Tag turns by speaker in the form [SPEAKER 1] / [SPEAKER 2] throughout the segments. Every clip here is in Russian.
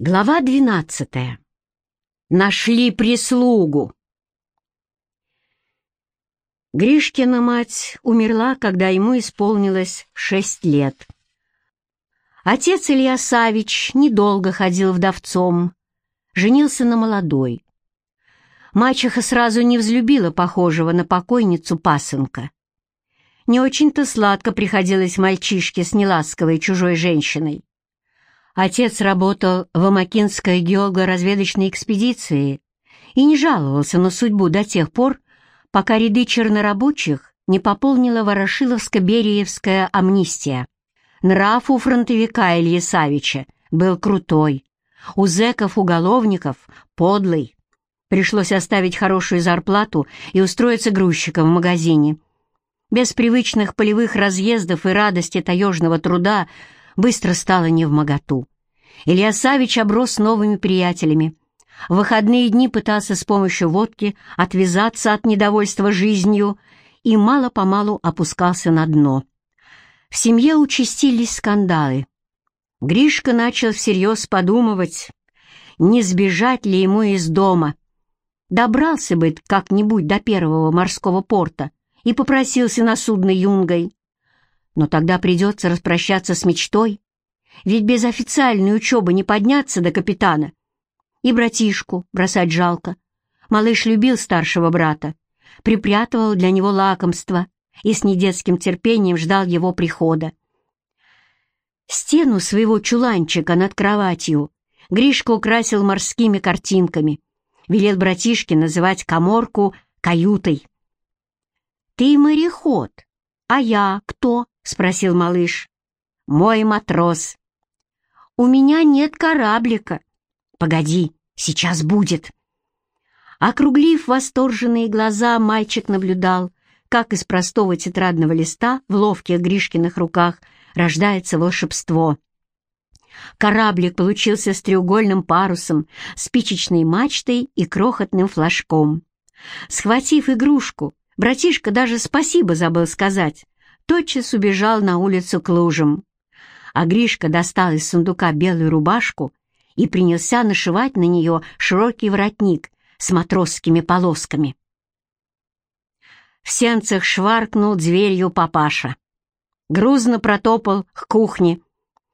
[SPEAKER 1] Глава двенадцатая. Нашли прислугу. Гришкина мать умерла, когда ему исполнилось шесть лет. Отец Илья Савич недолго ходил вдовцом, женился на молодой. Мачеха сразу не взлюбила похожего на покойницу пасынка. Не очень-то сладко приходилось мальчишке с неласковой чужой женщиной. Отец работал в Амакинской геолого-разведочной экспедиции и не жаловался на судьбу до тех пор, пока ряды чернорабочих не пополнила Ворошиловско-Бериевская амнистия. Нрав у фронтовика Ильи Савича был крутой, у зэков-уголовников подлый. Пришлось оставить хорошую зарплату и устроиться грузчиком в магазине. Без привычных полевых разъездов и радости таежного труда быстро стало невмоготу. Илья Савич оброс новыми приятелями. В выходные дни пытался с помощью водки отвязаться от недовольства жизнью и мало-помалу опускался на дно. В семье участились скандалы. Гришка начал всерьез подумывать, не сбежать ли ему из дома. Добрался бы как-нибудь до первого морского порта и попросился на судно юнгой. Но тогда придется распрощаться с мечтой, ведь без официальной учебы не подняться до капитана. И братишку бросать жалко. Малыш любил старшего брата, припрятывал для него лакомство и с недетским терпением ждал его прихода. Стену своего чуланчика над кроватью Гришка украсил морскими картинками, велел братишке называть коморку каютой. «Ты мореход, а я кто?» — спросил малыш. «Мой матрос». «У меня нет кораблика». «Погоди, сейчас будет». Округлив восторженные глаза, мальчик наблюдал, как из простого тетрадного листа в ловких Гришкиных руках рождается волшебство. Кораблик получился с треугольным парусом, спичечной мачтой и крохотным флажком. Схватив игрушку, братишка даже спасибо забыл сказать тотчас убежал на улицу к лужам. А Гришка достал из сундука белую рубашку и принялся нашивать на нее широкий воротник с матросскими полосками. В сенцах шваркнул дверью папаша. Грузно протопал к кухне,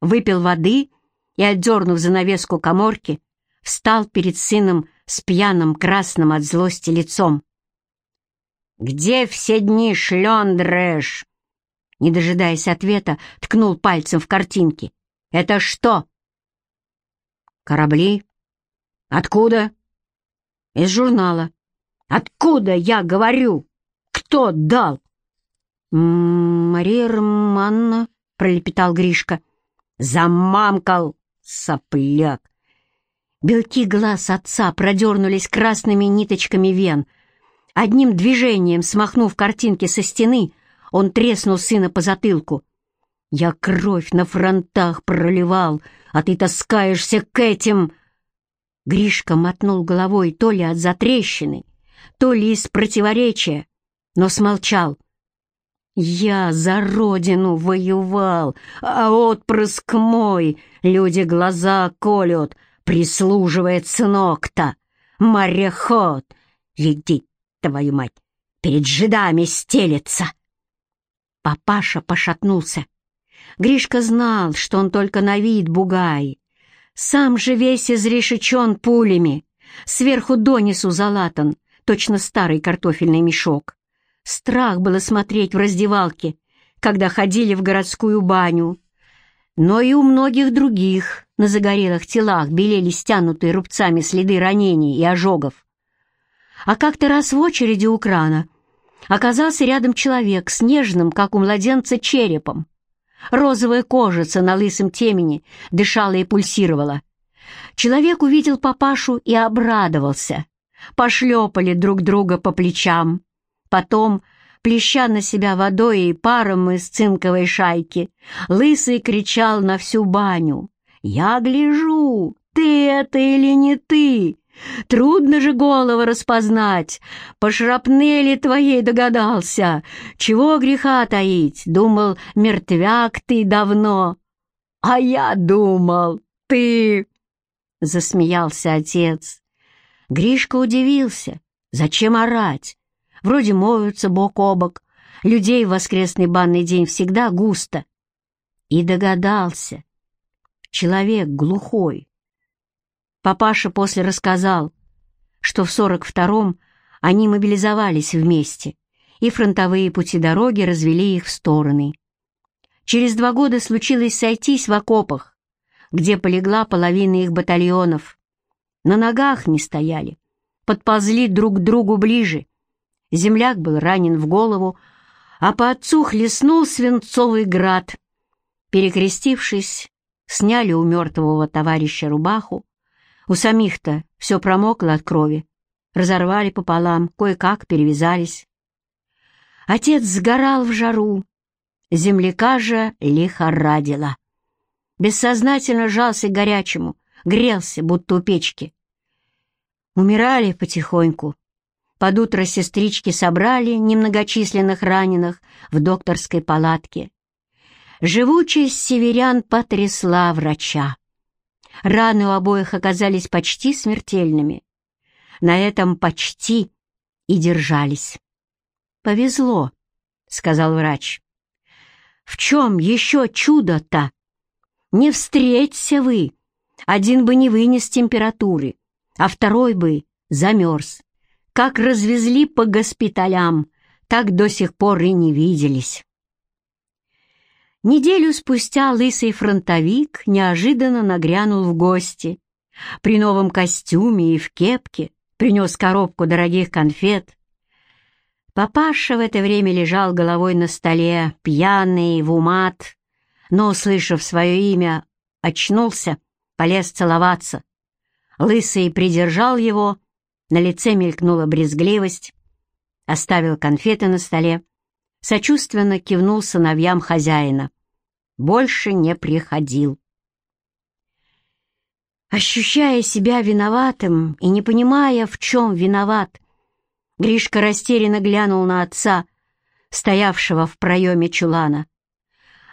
[SPEAKER 1] выпил воды и, отдернув занавеску коморки, встал перед сыном с пьяным красным от злости лицом. «Где все дни шлёндрешь?» Не дожидаясь ответа, ткнул пальцем в картинки. «Это что?» «Корабли». «Откуда?» «Из журнала». «Откуда, я говорю? Кто дал?»
[SPEAKER 2] «Мария Романна», — пролепетал Гришка.
[SPEAKER 1] «Замамкал, сопляк!»
[SPEAKER 2] Белки глаз отца продернулись красными ниточками вен. Одним движением, смахнув картинки со стены, он треснул сына по затылку. «Я кровь на фронтах проливал, а ты таскаешься к этим!» Гришка мотнул головой то ли от затрещины, то ли из противоречия, но смолчал. «Я за родину воевал, а отпрыск мой, люди глаза колют, прислуживает сынок-то, мореход, иди, твою мать, перед жидами стелется!» Папаша пошатнулся. Гришка знал, что он только на вид бугай. Сам же весь изрешечен пулями, сверху донизу залатан, точно старый картофельный мешок. Страх было смотреть в раздевалке, когда ходили в городскую баню. Но и у многих других на загорелых телах белели стянутые рубцами следы ранений и ожогов. А как-то раз в очереди у крана оказался рядом человек с нежным, как у младенца, черепом. Розовая кожица на лысом темени дышала и пульсировала. Человек увидел папашу и обрадовался. Пошлепали друг друга по плечам. Потом, плеща на себя водой и паром из цинковой шайки, лысый кричал на всю баню. «Я гляжу, ты это или не ты? Трудно же голову распознать. По шрапнели твоей догадался. Чего греха таить? Думал, мертвяк ты давно. А я думал, ты... засмеялся отец. Гришка удивился. Зачем орать? Вроде моются бок о бок. Людей в воскресный банный день всегда густо. И догадался. Человек глухой. Папаша после рассказал, что в сорок втором они мобилизовались вместе, и фронтовые пути дороги развели их в стороны. Через два года случилось сойтись в окопах, где полегла половина их батальонов. На ногах не стояли, подползли друг к другу ближе. Земляк был ранен в голову, а по отцу хлестнул свинцовый град. Перекрестившись, сняли у мертвого товарища рубаху. У самих-то все промокло от крови. Разорвали пополам, кое-как перевязались. Отец сгорал в жару. Земляка же лихорадила. Бессознательно жался горячему, грелся, будто у печки. Умирали потихоньку. Под утро сестрички собрали немногочисленных раненых в докторской палатке. Живучесть северян потрясла врача. Раны у обоих оказались почти смертельными. На этом почти и держались. «Повезло», — сказал врач. «В чем еще чудо-то? Не встреться вы, один бы не вынес температуры, а второй бы замерз. Как развезли по госпиталям, так до сих пор и не виделись». Неделю спустя лысый фронтовик неожиданно нагрянул в гости. При новом костюме и в кепке принес коробку дорогих конфет. Папаша в это время лежал головой на столе, пьяный, в умат, но, услышав свое имя, очнулся, полез целоваться. Лысый придержал его, на лице мелькнула брезгливость, оставил конфеты на столе, сочувственно кивнул сыновьям хозяина больше не приходил. Ощущая себя виноватым и не понимая, в чем виноват, Гришка растерянно глянул на отца, стоявшего в проеме чулана.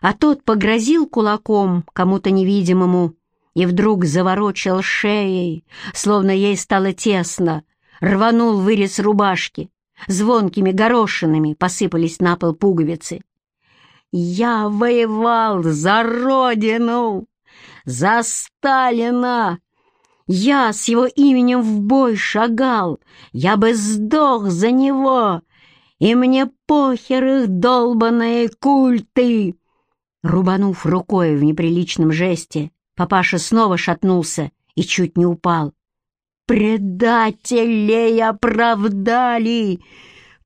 [SPEAKER 2] А тот погрозил кулаком кому-то невидимому и вдруг заворочил шеей, словно ей стало тесно, рванул вырез рубашки, звонкими горошинами посыпались на пол пуговицы. Я воевал за Родину, за Сталина. Я с его именем в бой шагал, я бы сдох за него, и мне похер их долбаные культы. Рубанув рукой в неприличном жесте, папаша снова шатнулся и чуть не упал. «Предателей оправдали!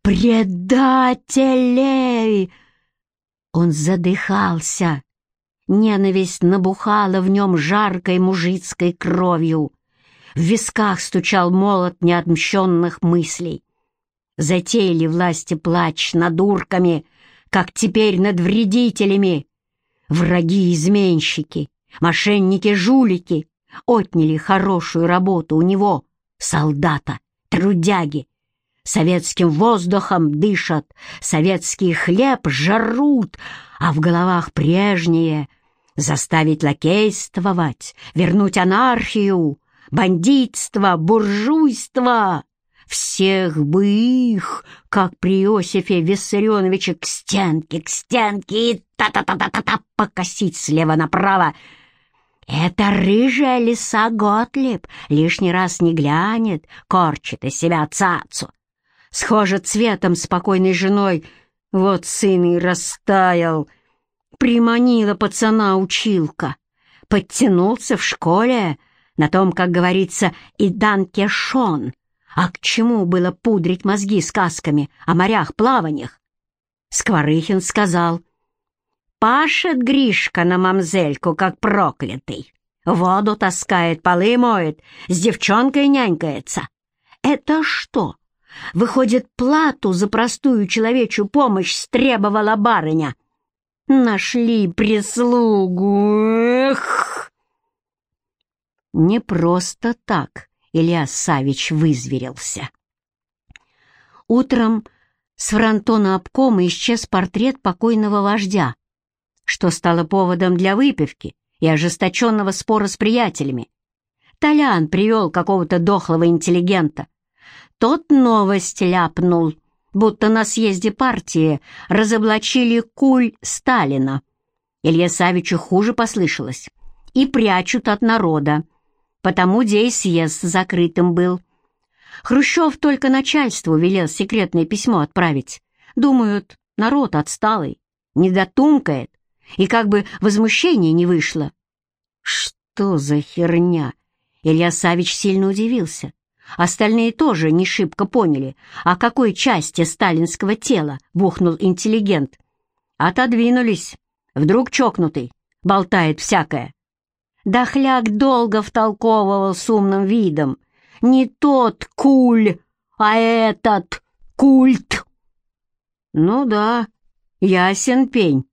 [SPEAKER 2] Предателей!» Он задыхался. Ненависть набухала в нем жаркой мужицкой кровью. В висках стучал молот неотмщенных мыслей. Затеяли власти плач над урками, как теперь над вредителями. Враги-изменщики, мошенники-жулики отняли хорошую работу у него, солдата, трудяги, советским воздухом дышат, советский хлеб жарут, а в головах прежнее — заставить лакействовать, вернуть анархию, бандитство, буржуйство. Всех бы их, как при Иосифе Виссарионовиче, к стенке, к стенке и та-та-та-та-та покосить слева направо. Это рыжая лиса Готлиб лишний раз не глянет, корчит из себя цацу схожа цветом спокойной женой. Вот сын и растаял. Приманила пацана училка. Подтянулся в школе, на том, как говорится, и дан кешон. А к чему было пудрить мозги сказками о морях-плаваниях? Скворыхин сказал, «Пашет Гришка на мамзельку, как проклятый. Воду таскает, полы моет, с девчонкой нянькается. Это что, Выходит, плату за простую человечью помощь стребовала барыня. Нашли прислугу. Эх! Не просто так Илья Савич вызверился. Утром с фронтона обкома исчез портрет покойного вождя, что стало поводом для выпивки и ожесточенного спора с приятелями.
[SPEAKER 1] Толян привел какого-то дохлого интеллигента. Тот новость ляпнул, будто на съезде партии разоблачили куль Сталина. Илья Савичу хуже послышалось. И прячут от народа. Потому дей съезд закрытым был. Хрущев только начальству велел секретное письмо отправить. Думают, народ отсталый, не дотумкает, и как бы возмущение не вышло. Что за херня? Илья Савич сильно удивился. Остальные тоже не шибко поняли, о какой части сталинского тела бухнул интеллигент. Отодвинулись. Вдруг чокнутый, болтает всякое. Дохляк долго втолковывал с умным видом. Не тот куль, а этот культ. Ну да, ясен пень.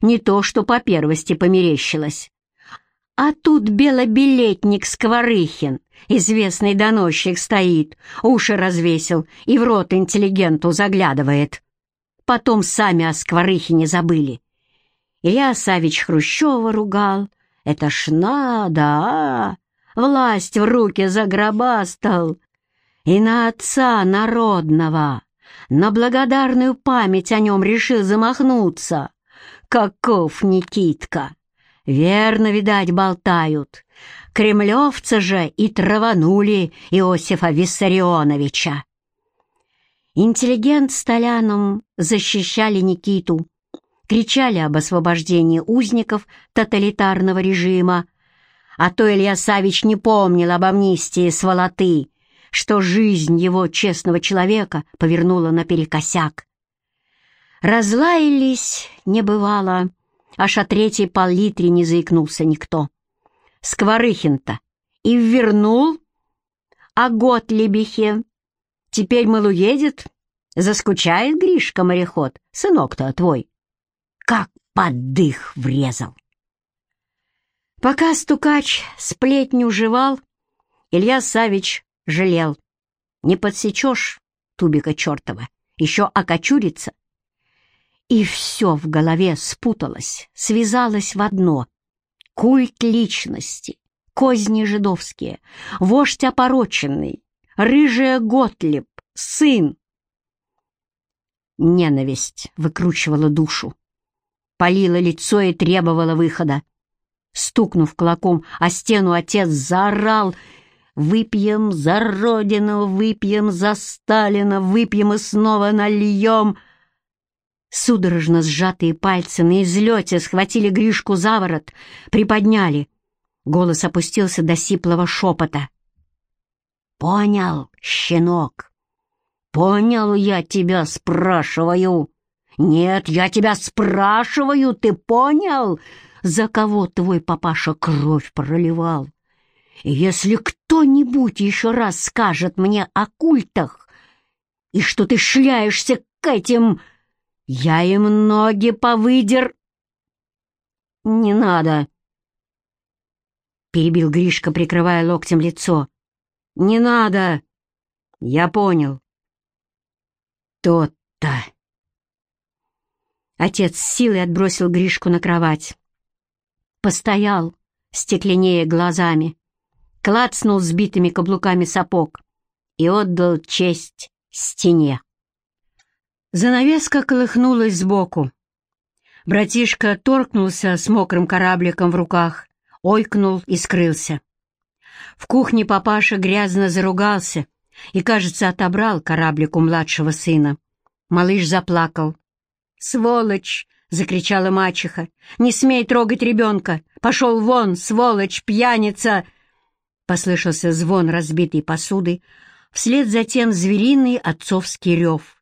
[SPEAKER 1] Не то, что по первости померещилось. А тут белобилетник Скворыхин, известный доносчик, стоит, уши развесил и в рот интеллигенту заглядывает. Потом сами о Скворыхине забыли. Илья Савич Хрущева ругал. Это ж надо, а! Власть в руки загробастал. И на отца народного, на благодарную память о нем решил замахнуться. Каков Никитка! Верно, видать, болтают. Кремлевцы же и траванули Иосифа Виссарионовича. Интеллигент с Толяном защищали Никиту, кричали об освобождении узников тоталитарного режима, а то Илья Савич не помнил об амнистии сволоты, что жизнь его честного человека повернула наперекосяк. Разлаялись, не бывало, аж о третьей пол-литре не заикнулся никто. Скворыхин-то и вернул, а год лебехе. Теперь, мол, уедет, заскучает Гришка-мореход, сынок-то твой. Как под дых врезал. Пока стукач сплетню жевал, Илья Савич жалел. Не подсечешь, тубика чертова, еще окочурится, и все в голове спуталось, связалось в одно. Культ личности, козни жидовские, вождь опороченный, рыжая Готлиб, сын. Ненависть выкручивала душу, палила лицо и требовала выхода. Стукнув кулаком о стену, отец заорал «Выпьем за Родину, выпьем за Сталина, выпьем и снова нальем!» Судорожно сжатые пальцы на излете схватили Гришку за ворот, приподняли. Голос опустился до сиплого шепота. «Понял, щенок? Понял я тебя, спрашиваю. Нет, я тебя спрашиваю, ты понял, за кого твой папаша кровь проливал? Если кто-нибудь еще раз скажет мне о культах, и что ты шляешься к этим я им ноги повыдер...» «Не надо!» Перебил Гришка, прикрывая локтем лицо. «Не надо! Я понял!» «То-то!» Отец с силой отбросил Гришку на кровать. Постоял, стекленея глазами, клацнул сбитыми каблуками сапог и отдал честь стене. Занавеска колыхнулась сбоку. Братишка торкнулся с мокрым корабликом в руках, ойкнул и скрылся. В кухне папаша грязно заругался и, кажется, отобрал кораблик у младшего сына. Малыш заплакал. «Сволочь!» — закричала мачеха. «Не смей трогать ребенка! Пошел вон, сволочь, пьяница!» Послышался звон разбитой посуды, вслед за тем звериный отцовский рев.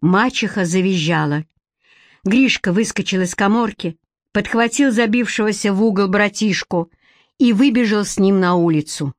[SPEAKER 1] Мачеха завизжала. Гришка выскочил из коморки, подхватил забившегося в угол братишку и выбежал с ним на улицу.